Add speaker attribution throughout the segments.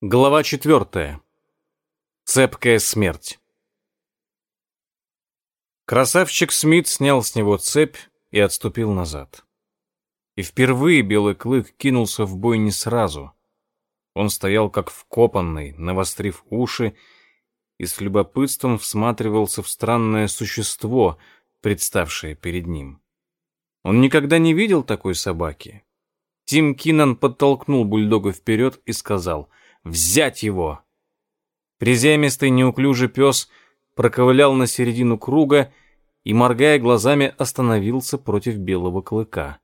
Speaker 1: Глава четвертая. Цепкая смерть. Красавчик Смит снял с него цепь и отступил назад. И впервые белый клык кинулся в бой не сразу. Он стоял как вкопанный, навострив уши, и с любопытством всматривался в странное существо, представшее перед ним. Он никогда не видел такой собаки. Тим Кинан подтолкнул бульдога вперед и сказал — Взять его!» Приземистый неуклюжий пес проковылял на середину круга и, моргая глазами, остановился против белого клыка.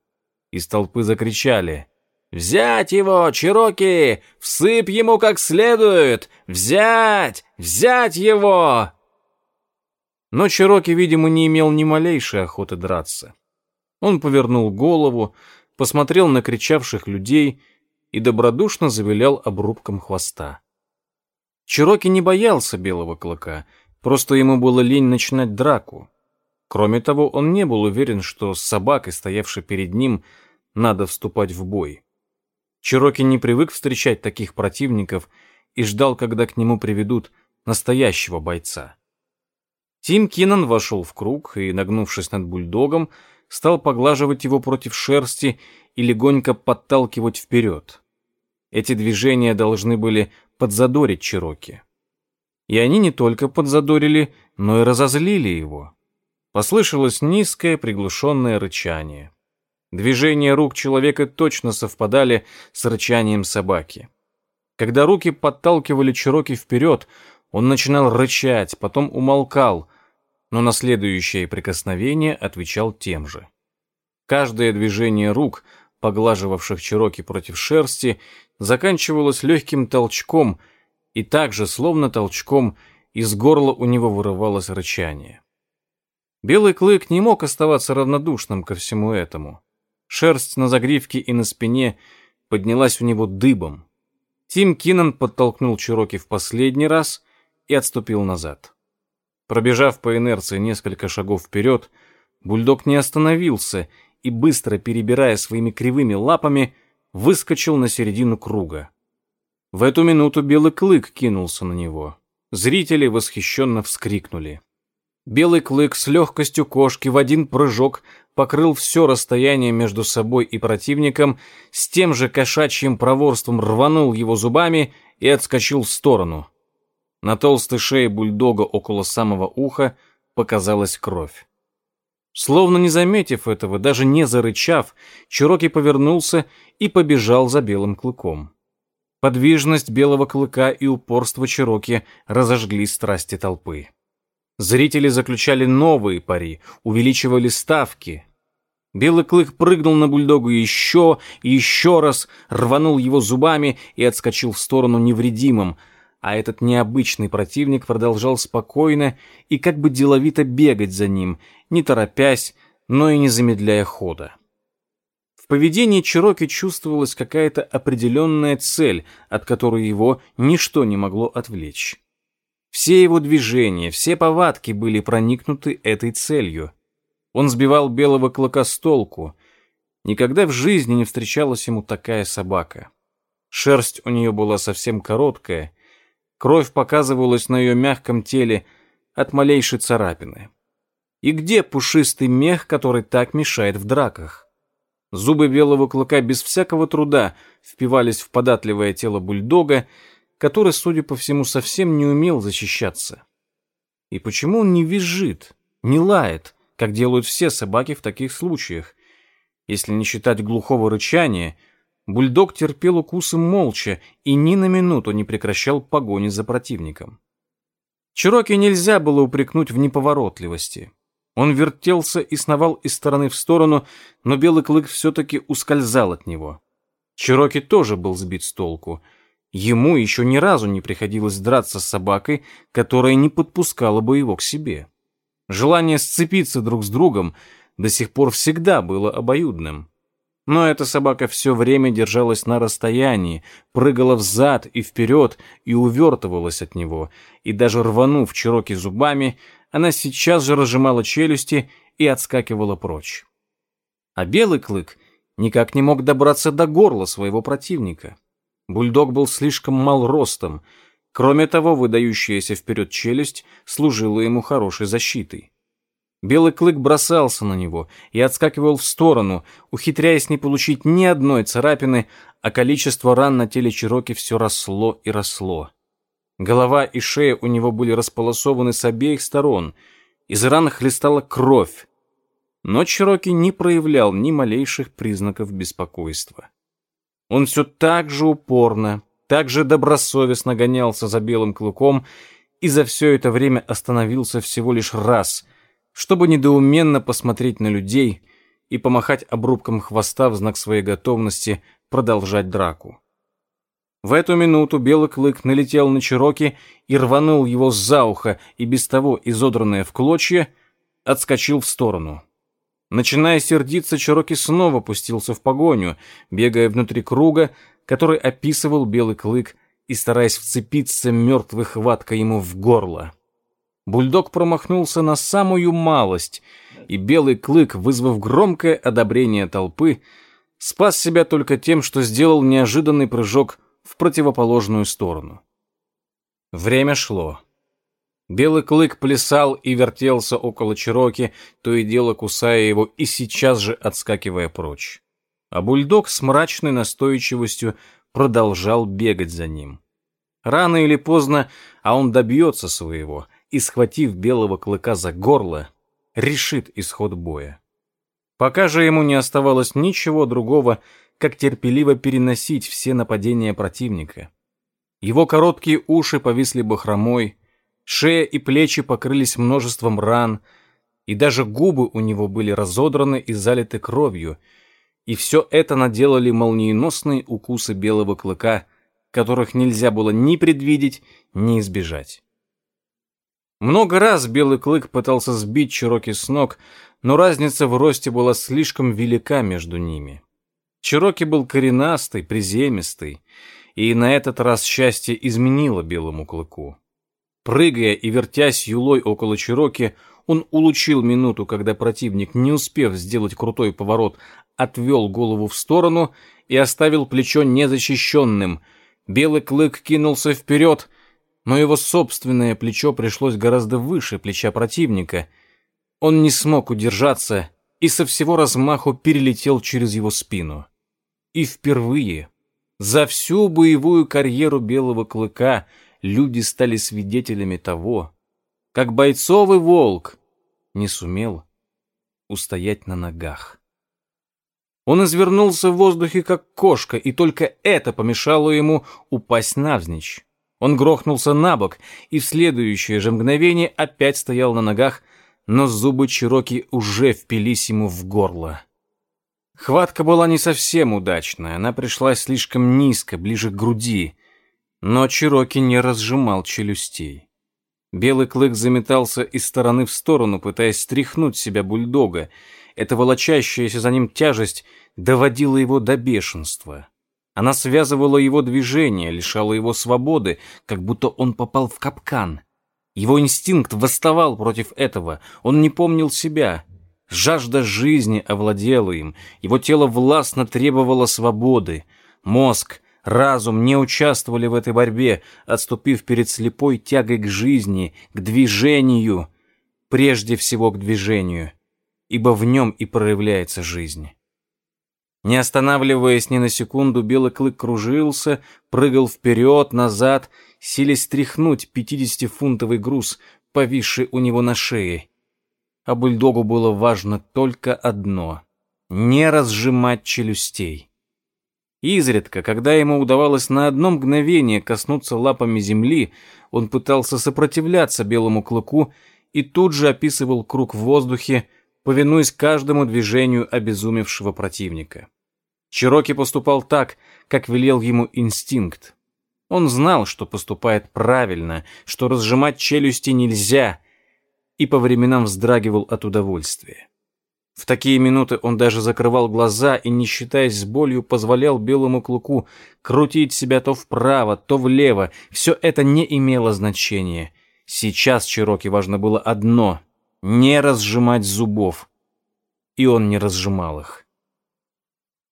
Speaker 1: Из толпы закричали «Взять его, Чироки! Всыпь ему как следует! Взять! Взять его!» Но Чироки, видимо, не имел ни малейшей охоты драться. Он повернул голову, посмотрел на кричавших людей — и добродушно завилял обрубком хвоста. Чироки не боялся белого клыка, просто ему было лень начинать драку. Кроме того, он не был уверен, что с собакой, стоявшей перед ним, надо вступать в бой. Чироки не привык встречать таких противников и ждал, когда к нему приведут настоящего бойца. Тим Кинан вошел в круг и, нагнувшись над бульдогом, стал поглаживать его против шерсти и легонько подталкивать вперед. Эти движения должны были подзадорить Чироки. И они не только подзадорили, но и разозлили его. Послышалось низкое приглушенное рычание. Движения рук человека точно совпадали с рычанием собаки. Когда руки подталкивали Чироки вперед, он начинал рычать, потом умолкал, но на следующее прикосновение отвечал тем же. Каждое движение рук, поглаживавших Чироки против шерсти, заканчивалось легким толчком, и также, словно толчком, из горла у него вырывалось рычание. Белый клык не мог оставаться равнодушным ко всему этому. Шерсть на загривке и на спине поднялась у него дыбом. Тим Киннон подтолкнул Чироки в последний раз и отступил назад. Пробежав по инерции несколько шагов вперед, бульдог не остановился и, быстро перебирая своими кривыми лапами, выскочил на середину круга. В эту минуту белый клык кинулся на него. Зрители восхищенно вскрикнули. Белый клык с легкостью кошки в один прыжок покрыл все расстояние между собой и противником, с тем же кошачьим проворством рванул его зубами и отскочил в сторону. На толстой шее бульдога около самого уха показалась кровь. Словно не заметив этого, даже не зарычав, Чироки повернулся и побежал за белым клыком. Подвижность белого клыка и упорство Чироки разожгли страсти толпы. Зрители заключали новые пари, увеличивали ставки. Белый клык прыгнул на бульдогу еще и еще раз, рванул его зубами и отскочил в сторону невредимым, а этот необычный противник продолжал спокойно и как бы деловито бегать за ним, не торопясь, но и не замедляя хода. В поведении Чироки чувствовалась какая-то определенная цель, от которой его ничто не могло отвлечь. Все его движения, все повадки были проникнуты этой целью. Он сбивал белого клыка с толку. Никогда в жизни не встречалась ему такая собака. Шерсть у нее была совсем короткая, Кровь показывалась на ее мягком теле от малейшей царапины. И где пушистый мех, который так мешает в драках? Зубы белого клыка без всякого труда впивались в податливое тело бульдога, который, судя по всему, совсем не умел защищаться. И почему он не визжит, не лает, как делают все собаки в таких случаях? Если не считать глухого рычания — Бульдог терпел укусы молча и ни на минуту не прекращал погони за противником. Чироки нельзя было упрекнуть в неповоротливости. Он вертелся и сновал из стороны в сторону, но белый клык все-таки ускользал от него. Чироки тоже был сбит с толку. Ему еще ни разу не приходилось драться с собакой, которая не подпускала бы его к себе. Желание сцепиться друг с другом до сих пор всегда было обоюдным. Но эта собака все время держалась на расстоянии, прыгала взад и вперед и увертывалась от него, и даже рванув Чироки зубами, она сейчас же разжимала челюсти и отскакивала прочь. А белый клык никак не мог добраться до горла своего противника. Бульдог был слишком мал ростом. Кроме того, выдающаяся вперед челюсть служила ему хорошей защитой. Белый клык бросался на него и отскакивал в сторону, ухитряясь не получить ни одной царапины, а количество ран на теле Чироки все росло и росло. Голова и шея у него были располосованы с обеих сторон, из ран хлестала кровь. Но Чироки не проявлял ни малейших признаков беспокойства. Он все так же упорно, так же добросовестно гонялся за белым клыком и за все это время остановился всего лишь раз — чтобы недоуменно посмотреть на людей и помахать обрубком хвоста в знак своей готовности продолжать драку. В эту минуту белый клык налетел на Чироки и рванул его за ухо, и без того изодранное в клочья, отскочил в сторону. Начиная сердиться, Чироки снова пустился в погоню, бегая внутри круга, который описывал белый клык и стараясь вцепиться мертвой хваткой ему в горло. Бульдог промахнулся на самую малость, и белый клык, вызвав громкое одобрение толпы, спас себя только тем, что сделал неожиданный прыжок в противоположную сторону. Время шло. Белый клык плясал и вертелся около Чироки, то и дело кусая его и сейчас же отскакивая прочь. А бульдог с мрачной настойчивостью продолжал бегать за ним. Рано или поздно, а он добьется своего, и, схватив белого клыка за горло, решит исход боя. Пока же ему не оставалось ничего другого, как терпеливо переносить все нападения противника. Его короткие уши повисли бахромой, шея и плечи покрылись множеством ран, и даже губы у него были разодраны и залиты кровью, и все это наделали молниеносные укусы белого клыка, которых нельзя было ни предвидеть, ни избежать. Много раз Белый Клык пытался сбить Чироки с ног, но разница в росте была слишком велика между ними. Чироки был коренастый, приземистый, и на этот раз счастье изменило Белому Клыку. Прыгая и вертясь юлой около Чироки, он улучил минуту, когда противник, не успев сделать крутой поворот, отвел голову в сторону и оставил плечо незащищенным. Белый клык кинулся вперед, но его собственное плечо пришлось гораздо выше плеча противника. Он не смог удержаться и со всего размаху перелетел через его спину. И впервые за всю боевую карьеру Белого Клыка люди стали свидетелями того, как бойцовый волк не сумел устоять на ногах. Он извернулся в воздухе, как кошка, и только это помешало ему упасть навзничь. Он грохнулся на бок и в следующее же мгновение опять стоял на ногах, но зубы Чироки уже впились ему в горло. Хватка была не совсем удачная, она пришлась слишком низко, ближе к груди, но Чироки не разжимал челюстей. Белый клык заметался из стороны в сторону, пытаясь стряхнуть себя бульдога. Эта волочащаяся за ним тяжесть доводила его до бешенства. Она связывала его движения, лишала его свободы, как будто он попал в капкан. Его инстинкт восставал против этого, он не помнил себя. Жажда жизни овладела им, его тело властно требовало свободы. Мозг, разум не участвовали в этой борьбе, отступив перед слепой тягой к жизни, к движению, прежде всего к движению, ибо в нем и проявляется жизнь. Не останавливаясь ни на секунду, белый клык кружился, прыгал вперед, назад, силясь стряхнуть пятидесятифунтовый груз, повисший у него на шее. А бульдогу было важно только одно — не разжимать челюстей. Изредка, когда ему удавалось на одно мгновение коснуться лапами земли, он пытался сопротивляться белому клыку и тут же описывал круг в воздухе, повинуясь каждому движению обезумевшего противника. Чироки поступал так, как велел ему инстинкт. Он знал, что поступает правильно, что разжимать челюсти нельзя, и по временам вздрагивал от удовольствия. В такие минуты он даже закрывал глаза и, не считаясь с болью, позволял белому клыку крутить себя то вправо, то влево. Все это не имело значения. Сейчас Чироки важно было одно — не разжимать зубов. И он не разжимал их.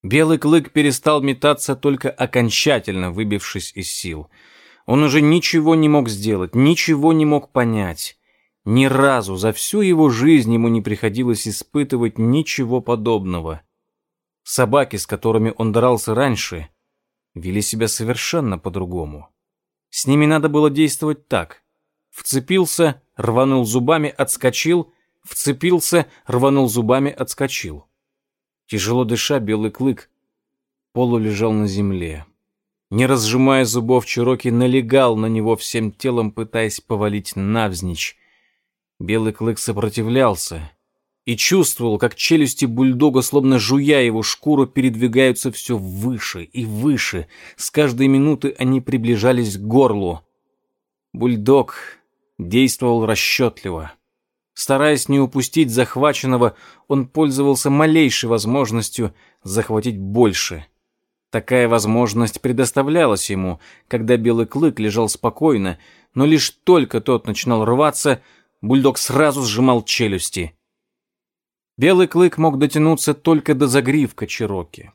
Speaker 1: Белый клык перестал метаться, только окончательно выбившись из сил. Он уже ничего не мог сделать, ничего не мог понять. Ни разу за всю его жизнь ему не приходилось испытывать ничего подобного. Собаки, с которыми он дрался раньше, вели себя совершенно по-другому. С ними надо было действовать так. Вцепился, рванул зубами, отскочил, вцепился, рванул зубами, отскочил. Тяжело дыша, белый клык полулежал на земле. Не разжимая зубов, Чироки налегал на него всем телом, пытаясь повалить навзничь. Белый клык сопротивлялся и чувствовал, как челюсти бульдога, словно жуя его шкуру, передвигаются все выше и выше. С каждой минуты они приближались к горлу. Бульдог действовал расчетливо. Стараясь не упустить захваченного, он пользовался малейшей возможностью захватить больше. Такая возможность предоставлялась ему, когда белый клык лежал спокойно, но лишь только тот начинал рваться, бульдог сразу сжимал челюсти. Белый клык мог дотянуться только до загривка Чироки.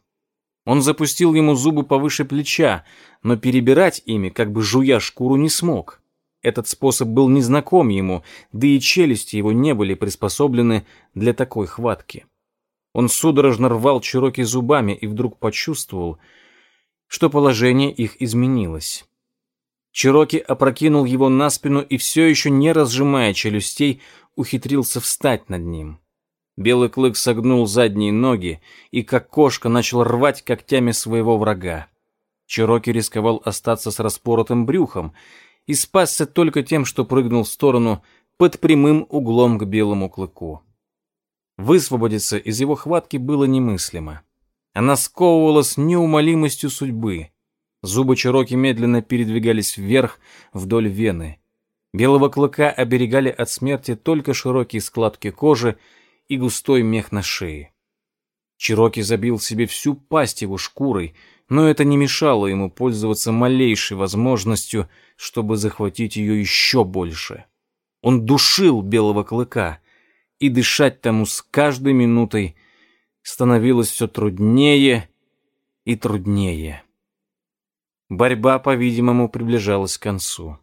Speaker 1: Он запустил ему зубы повыше плеча, но перебирать ими, как бы жуя шкуру, не смог. Этот способ был незнаком ему, да и челюсти его не были приспособлены для такой хватки. Он судорожно рвал Чироки зубами и вдруг почувствовал, что положение их изменилось. Чироки опрокинул его на спину и все еще не разжимая челюстей, ухитрился встать над ним. Белый клык согнул задние ноги и, как кошка, начал рвать когтями своего врага. Чироки рисковал остаться с распоротым брюхом и спасся только тем, что прыгнул в сторону под прямым углом к белому клыку. Высвободиться из его хватки было немыслимо. Она сковывала с неумолимостью судьбы. Зубы Чироки медленно передвигались вверх вдоль вены. Белого клыка оберегали от смерти только широкие складки кожи и густой мех на шее. Чироки забил себе всю пасть его шкурой, но это не мешало ему пользоваться малейшей возможностью, чтобы захватить ее еще больше. Он душил белого клыка, и дышать тому с каждой минутой становилось все труднее и труднее. Борьба, по-видимому, приближалась к концу.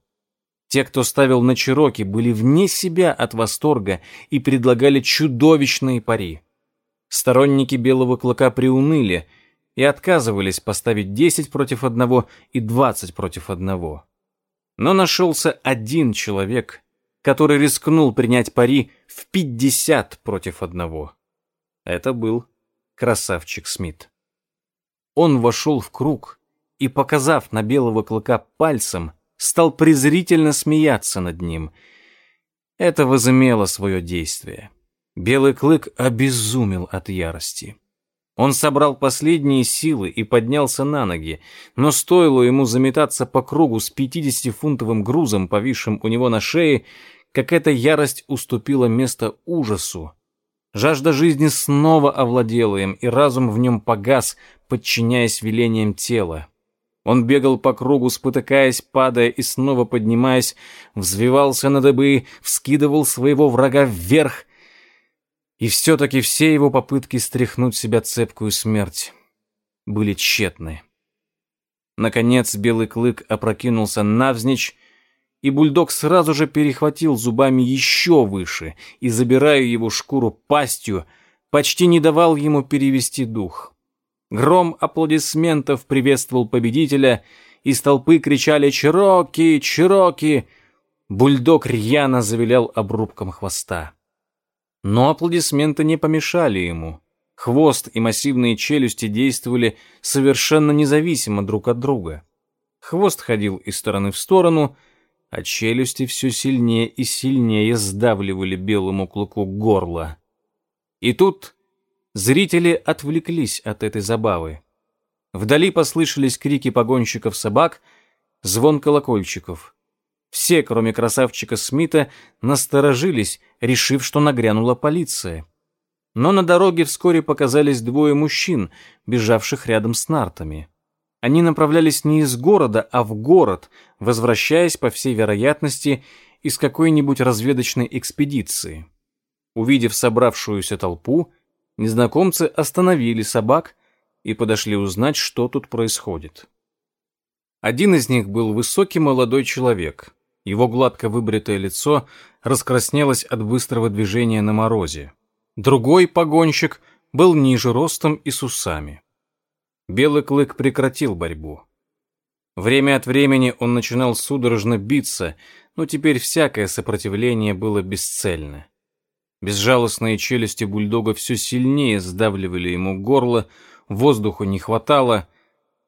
Speaker 1: Те, кто ставил на Чироки, были вне себя от восторга и предлагали чудовищные пари. Сторонники Белого Клыка приуныли и отказывались поставить 10 против одного и 20 против одного. Но нашелся один человек, который рискнул принять пари в 50 против одного. Это был красавчик Смит. Он вошел в круг и, показав на белого клыка пальцем, стал презрительно смеяться над ним. Это возымело свое действие. Белый клык обезумел от ярости. Он собрал последние силы и поднялся на ноги, но стоило ему заметаться по кругу с 50-фунтовым грузом, повисшим у него на шее, как эта ярость уступила место ужасу. Жажда жизни снова овладела им, и разум в нем погас, подчиняясь велениям тела. Он бегал по кругу, спотыкаясь, падая и снова поднимаясь, взвивался на дыбы, вскидывал своего врага вверх. И все-таки все его попытки стряхнуть себя цепкую смерть были тщетны. Наконец белый клык опрокинулся навзничь, и бульдог сразу же перехватил зубами еще выше и, забирая его шкуру пастью, почти не давал ему перевести дух. Гром аплодисментов приветствовал победителя, из толпы кричали «Чироки! Чироки!». Бульдог рьяно завилял обрубком хвоста. Но аплодисменты не помешали ему. Хвост и массивные челюсти действовали совершенно независимо друг от друга. Хвост ходил из стороны в сторону — а челюсти все сильнее и сильнее сдавливали белому клыку горло. И тут зрители отвлеклись от этой забавы. Вдали послышались крики погонщиков собак, звон колокольчиков. Все, кроме красавчика Смита, насторожились, решив, что нагрянула полиция. Но на дороге вскоре показались двое мужчин, бежавших рядом с нартами. Они направлялись не из города, а в город, возвращаясь, по всей вероятности, из какой-нибудь разведочной экспедиции. Увидев собравшуюся толпу, незнакомцы остановили собак и подошли узнать, что тут происходит. Один из них был высокий молодой человек. Его гладко выбритое лицо раскраснелось от быстрого движения на морозе. Другой погонщик был ниже ростом и с усами. Белый клык прекратил борьбу. Время от времени он начинал судорожно биться, но теперь всякое сопротивление было бесцельно. Безжалостные челюсти бульдога все сильнее сдавливали ему горло, воздуха не хватало,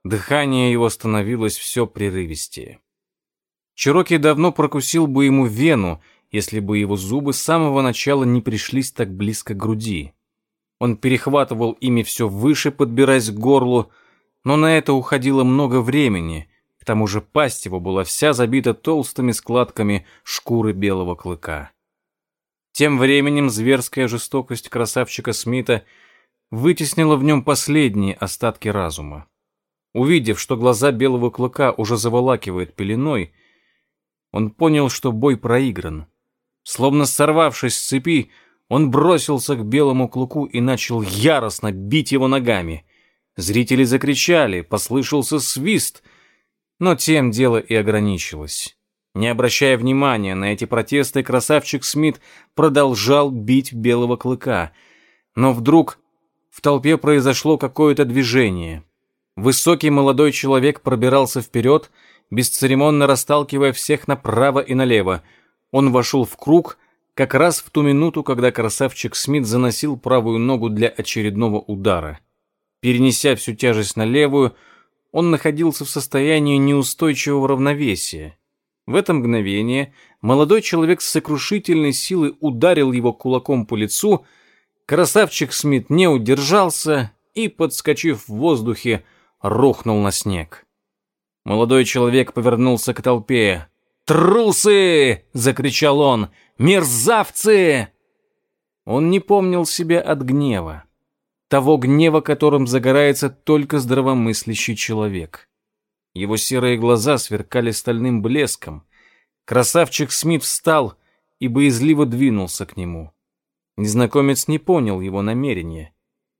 Speaker 1: дыхание его становилось все прерывистее. Чироки давно прокусил бы ему вену, если бы его зубы с самого начала не пришлись так близко к груди. Он перехватывал ими все выше, подбираясь к горлу, но на это уходило много времени, к тому же пасть его была вся забита толстыми складками шкуры белого клыка. Тем временем зверская жестокость красавчика Смита вытеснила в нем последние остатки разума. Увидев, что глаза белого клыка уже заволакивает пеленой, он понял, что бой проигран. Словно сорвавшись с цепи, он бросился к белому клыку и начал яростно бить его ногами. Зрители закричали, послышался свист, но тем дело и ограничилось. Не обращая внимания на эти протесты, красавчик Смит продолжал бить белого клыка. Но вдруг в толпе произошло какое-то движение. Высокий молодой человек пробирался вперед, бесцеремонно расталкивая всех направо и налево. Он вошел в круг как раз в ту минуту, когда красавчик Смит заносил правую ногу для очередного удара. Перенеся всю тяжесть на левую, он находился в состоянии неустойчивого равновесия. В это мгновение молодой человек с сокрушительной силой ударил его кулаком по лицу, красавчик Смит не удержался и, подскочив в воздухе, рухнул на снег. Молодой человек повернулся к толпе. «Трусы!» — закричал он. «Мерзавцы!» Он не помнил себя от гнева. Того гнева, которым загорается только здравомыслящий человек. Его серые глаза сверкали стальным блеском. Красавчик Смит встал и боязливо двинулся к нему. Незнакомец не понял его намерения.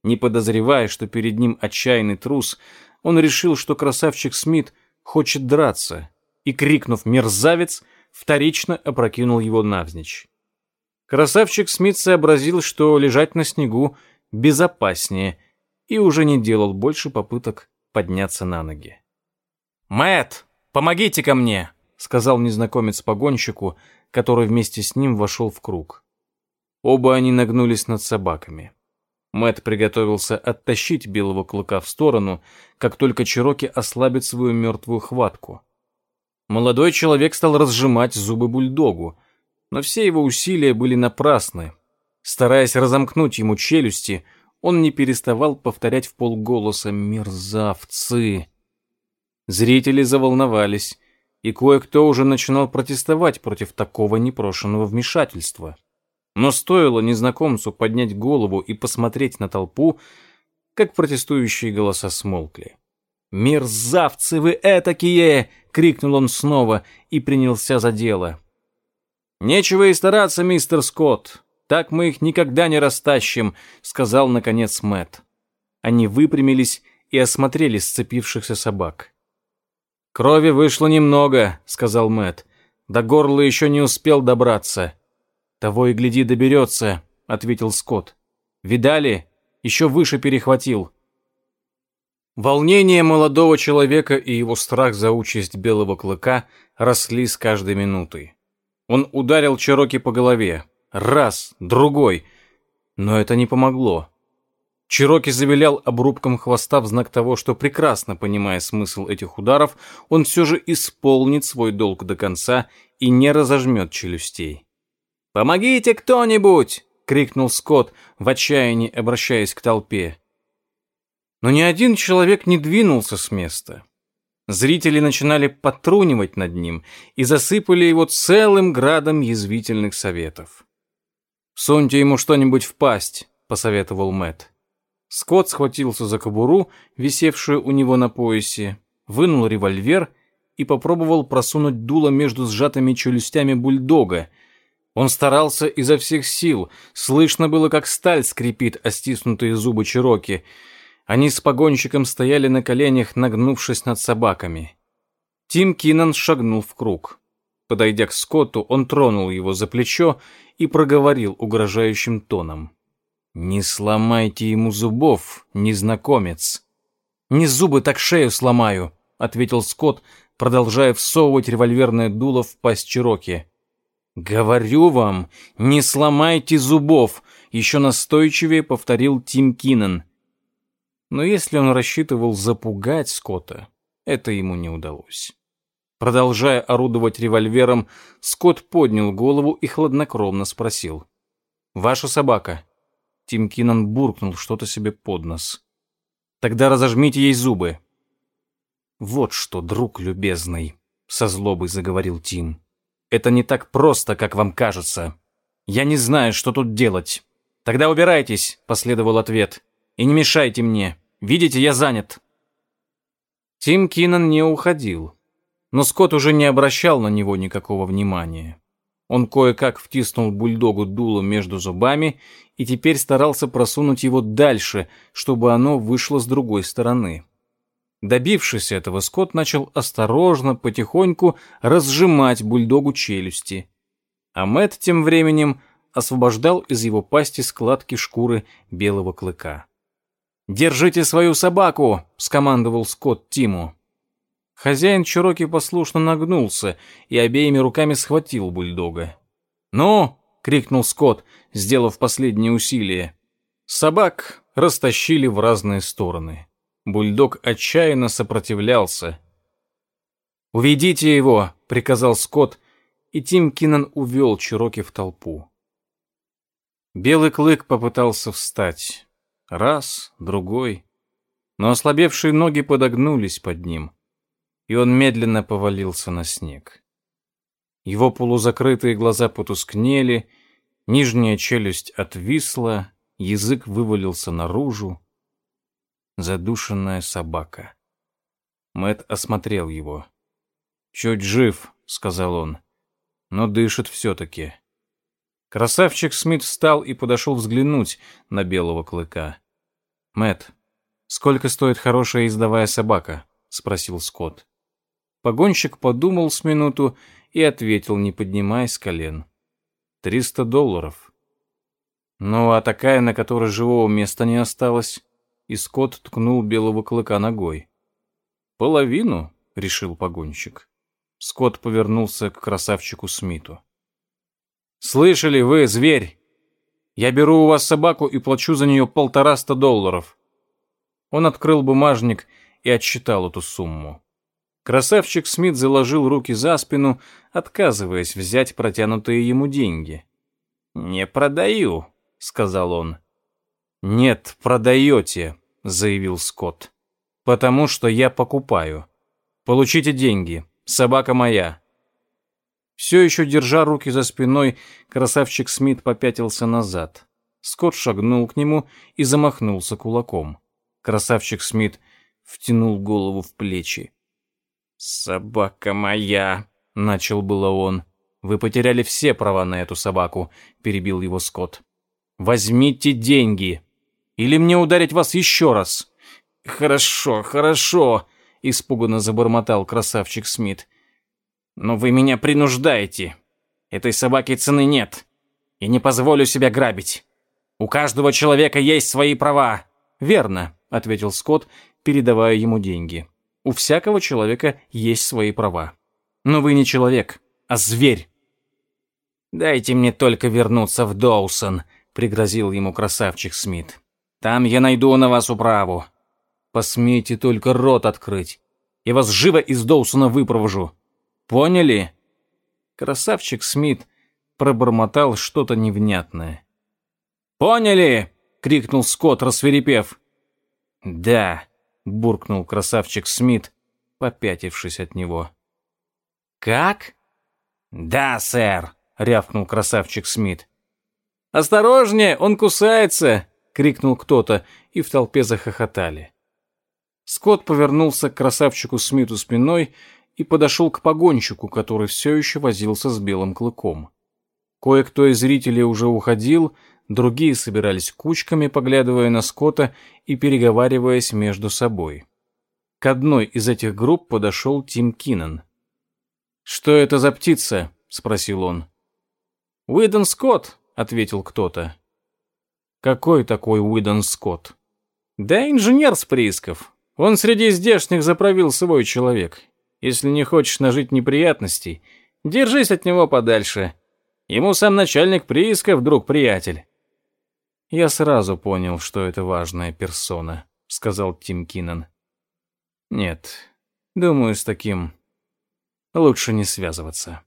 Speaker 1: Не подозревая, что перед ним отчаянный трус, он решил, что красавчик Смит — хочет драться, и, крикнув «мерзавец», вторично опрокинул его навзничь. Красавчик Смит сообразил, что лежать на снегу безопаснее, и уже не делал больше попыток подняться на ноги. Мэт, помогите ко мне!» — сказал незнакомец погонщику, который вместе с ним вошел в круг. Оба они нагнулись над собаками. Мэт приготовился оттащить белого клыка в сторону, как только Чироки ослабит свою мертвую хватку. Молодой человек стал разжимать зубы бульдогу, но все его усилия были напрасны. Стараясь разомкнуть ему челюсти, он не переставал повторять в полголоса «мерзавцы». Зрители заволновались, и кое-кто уже начинал протестовать против такого непрошенного вмешательства. Но стоило незнакомцу поднять голову и посмотреть на толпу, как протестующие голоса смолкли. «Мерзавцы вы этакие!» — крикнул он снова и принялся за дело. «Нечего и стараться, мистер Скотт. Так мы их никогда не растащим», — сказал, наконец, Мэтт. Они выпрямились и осмотрели сцепившихся собак. «Крови вышло немного», — сказал Мэтт. «До горла еще не успел добраться». «Того и гляди доберется», — ответил Скотт. «Видали? Еще выше перехватил». Волнение молодого человека и его страх за участь белого клыка росли с каждой минутой. Он ударил Чироки по голове. Раз, другой. Но это не помогло. Чироки завилял обрубком хвоста в знак того, что, прекрасно понимая смысл этих ударов, он все же исполнит свой долг до конца и не разожмет челюстей. «Помогите кто-нибудь!» — крикнул Скотт, в отчаянии обращаясь к толпе. Но ни один человек не двинулся с места. Зрители начинали потрунивать над ним и засыпали его целым градом язвительных советов. «Суньте ему что-нибудь в пасть», — посоветовал Мэт. Скотт схватился за кобуру, висевшую у него на поясе, вынул револьвер и попробовал просунуть дуло между сжатыми челюстями бульдога, он старался изо всех сил, слышно было, как сталь скрипит о стиснутые зубы Чироки. Они с погонщиком стояли на коленях, нагнувшись над собаками. Тим Киннон шагнул в круг. Подойдя к Скотту, он тронул его за плечо и проговорил угрожающим тоном. «Не сломайте ему зубов, незнакомец!» «Не зубы, так шею сломаю», — ответил Скотт, продолжая всовывать револьверное дуло в пасть Чироки. «Говорю вам, не сломайте зубов!» — еще настойчивее повторил Тим Киннон. Но если он рассчитывал запугать Скотта, это ему не удалось. Продолжая орудовать револьвером, Скотт поднял голову и хладнокровно спросил. «Ваша собака?» Тим Киннон буркнул что-то себе под нос. «Тогда разожмите ей зубы». «Вот что, друг любезный», — со злобой заговорил Тим. «Это не так просто, как вам кажется. Я не знаю, что тут делать». «Тогда убирайтесь», — последовал ответ. «И не мешайте мне. Видите, я занят». Тим Киннон не уходил, но Скотт уже не обращал на него никакого внимания. Он кое-как втиснул бульдогу дуло между зубами и теперь старался просунуть его дальше, чтобы оно вышло с другой стороны. Добившись этого, Скотт начал осторожно, потихоньку разжимать бульдогу челюсти. А Мэтт тем временем освобождал из его пасти складки шкуры белого клыка. «Держите свою собаку!» — скомандовал Скотт Тиму. Хозяин Чироки послушно нагнулся и обеими руками схватил бульдога. «Ну!» — крикнул Скотт, сделав последнее усилие. Собак растащили в разные стороны. Бульдог отчаянно сопротивлялся. «Уведите его!» — приказал Скотт, и Тим Киннон увел Чироки в толпу. Белый клык попытался встать. Раз, другой. Но ослабевшие ноги подогнулись под ним, и он медленно повалился на снег. Его полузакрытые глаза потускнели, нижняя челюсть отвисла, язык вывалился наружу задушенная собака. Мэт осмотрел его. «Чуть жив», — сказал он, — «но дышит все-таки». Красавчик Смит встал и подошел взглянуть на белого клыка. Мэт, сколько стоит хорошая ездовая собака?» — спросил Скотт. Погонщик подумал с минуту и ответил, не поднимая с колен. «Триста долларов». «Ну, а такая, на которой живого места не осталось?» и Скотт ткнул белого клыка ногой. «Половину?» — решил погонщик. Скотт повернулся к красавчику Смиту. «Слышали вы, зверь? Я беру у вас собаку и плачу за нее полтораста долларов». Он открыл бумажник и отсчитал эту сумму. Красавчик Смит заложил руки за спину, отказываясь взять протянутые ему деньги. «Не продаю», — сказал он. «Нет, продаете», — заявил Скотт. «Потому что я покупаю. Получите деньги. Собака моя». Все еще держа руки за спиной, красавчик Смит попятился назад. Скотт шагнул к нему и замахнулся кулаком. Красавчик Смит втянул голову в плечи. «Собака моя!» — начал было он. «Вы потеряли все права на эту собаку», — перебил его Скотт. «Возьмите деньги!» Или мне ударить вас еще раз?» «Хорошо, хорошо», — испуганно забормотал красавчик Смит. «Но вы меня принуждаете. Этой собаке цены нет. И не позволю себя грабить. У каждого человека есть свои права». «Верно», — ответил Скотт, передавая ему деньги. «У всякого человека есть свои права. Но вы не человек, а зверь». «Дайте мне только вернуться в Доусон», — пригрозил ему красавчик Смит. Там я найду на вас управу. Посмейте только рот открыть. Я вас живо из Доусона выпровожу. Поняли?» Красавчик Смит пробормотал что-то невнятное. «Поняли!» — крикнул Скотт, рассверепев. «Да», — буркнул красавчик Смит, попятившись от него. «Как?» «Да, сэр», — рявкнул красавчик Смит. «Осторожнее, он кусается!» крикнул кто-то, и в толпе захохотали. Скотт повернулся к красавчику Смиту спиной и подошел к погонщику, который все еще возился с белым клыком. Кое-кто из зрителей уже уходил, другие собирались кучками, поглядывая на Скотта и переговариваясь между собой. К одной из этих групп подошел Тим Киннон. «Что это за птица?» — спросил он. «Уидон Скотт», — ответил кто-то. «Какой такой Уидон Скотт?» «Да инженер с приисков. Он среди здешних заправил свой человек. Если не хочешь нажить неприятностей, держись от него подальше. Ему сам начальник прииска вдруг приятель». «Я сразу понял, что это важная персона», — сказал Тим Киннон. «Нет, думаю, с таким лучше не связываться».